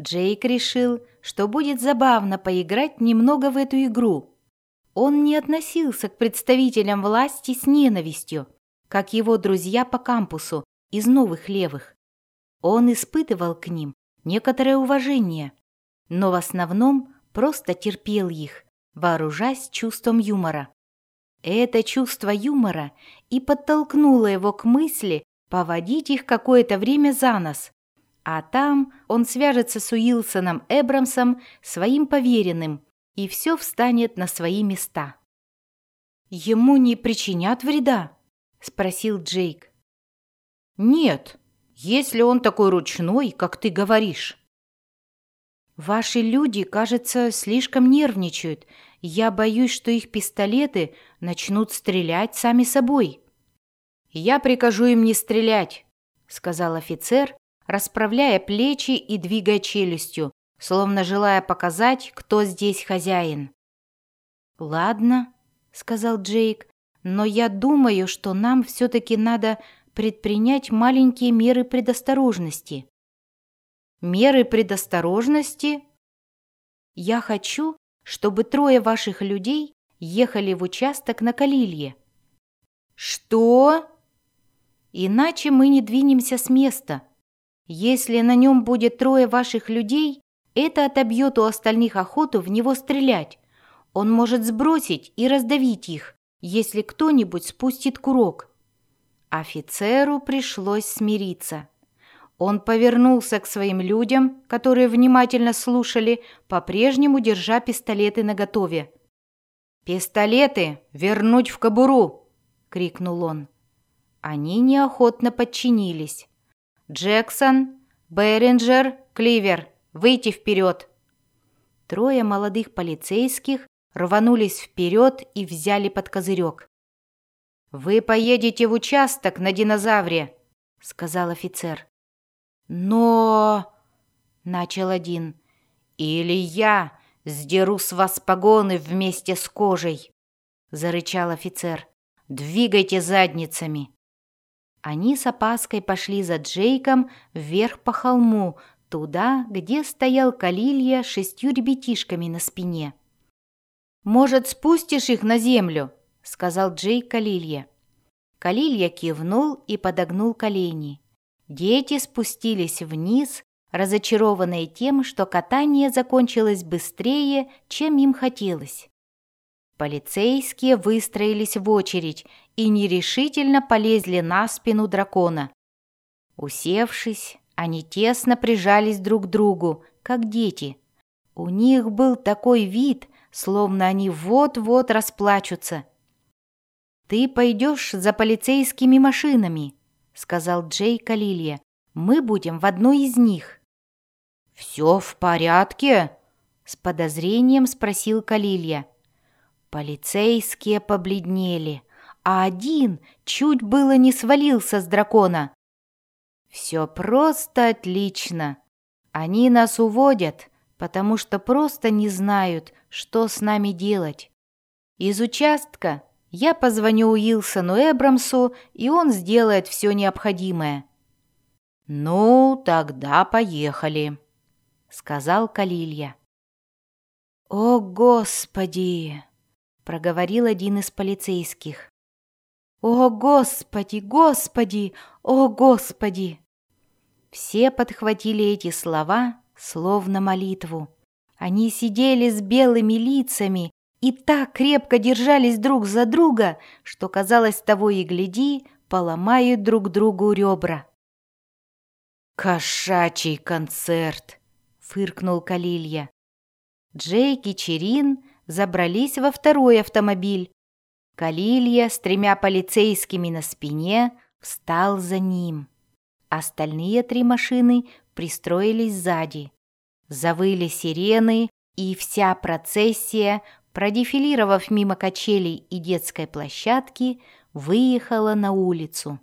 Джейк решил, что будет забавно поиграть немного в эту игру. Он не относился к представителям власти с ненавистью, как его друзья по кампусу из новых левых. Он испытывал к ним некоторое уважение, но в основном просто терпел их, вооружаясь чувством юмора. Это чувство юмора и подтолкнуло его к мысли поводить их какое-то время за нос, а там он свяжется с Уилсоном Эбрамсом, своим поверенным, и все встанет на свои места. «Ему не причинят вреда?» – спросил Джейк. «Нет, если он такой ручной, как ты говоришь». «Ваши люди, кажется, слишком нервничают. Я боюсь, что их пистолеты начнут стрелять сами собой». «Я прикажу им не стрелять», — сказал офицер, расправляя плечи и двигая челюстью, словно желая показать, кто здесь хозяин. «Ладно», — сказал Джейк, «но я думаю, что нам все-таки надо предпринять маленькие меры предосторожности». «Меры предосторожности?» «Я хочу, чтобы трое ваших людей ехали в участок на Калилье». «Что?» «Иначе мы не двинемся с места. Если на нем будет трое ваших людей, это отобьет у остальных охоту в него стрелять. Он может сбросить и раздавить их, если кто-нибудь спустит курок». Офицеру пришлось смириться. Он повернулся к своим людям, которые внимательно слушали, по-прежнему держа пистолеты наготове. «Пистолеты вернуть в кобуру!» — крикнул он. Они неохотно подчинились. «Джексон, Беринджер, Кливер, выйти вперед!» Трое молодых полицейских рванулись вперед и взяли под козырек. «Вы поедете в участок на динозавре», — сказал офицер. «Но...» — начал один. «Или я сдеру с вас погоны вместе с кожей!» — зарычал офицер. «Двигайте задницами!» Они с опаской пошли за Джейком вверх по холму, туда, где стоял Калилья с шестью ребятишками на спине. «Может, спустишь их на землю?» — сказал Джейк Калилья. Калилья кивнул и подогнул колени. Дети спустились вниз, разочарованные тем, что катание закончилось быстрее, чем им хотелось. Полицейские выстроились в очередь и нерешительно полезли на спину дракона. Усевшись, они тесно прижались друг к другу, как дети. У них был такой вид, словно они вот-вот расплачутся. «Ты пойдешь за полицейскими машинами», сказал Джей Калилья. «Мы будем в одной из них». «Все в порядке?» — с подозрением спросил Калилья. Полицейские побледнели, а один чуть было не свалился с дракона. «Все просто отлично. Они нас уводят, потому что просто не знают, что с нами делать. Из участка я позвоню Уилсону Эбрамсу, и он сделает все необходимое». «Ну, тогда поехали», — сказал Калилья. «О, Господи!» — проговорил один из полицейских. «О, Господи, Господи, о, Господи!» Все подхватили эти слова, словно молитву. Они сидели с белыми лицами и так крепко держались друг за друга, что, казалось, того и гляди, поломают друг другу ребра. «Кошачий концерт!» — фыркнул Калилья. Джейк и Черин забрались во второй автомобиль. Калилья с тремя полицейскими на спине встал за ним. Остальные три машины пристроились сзади. Завыли сирены, и вся процессия продефилировав мимо качелей и детской площадки, выехала на улицу.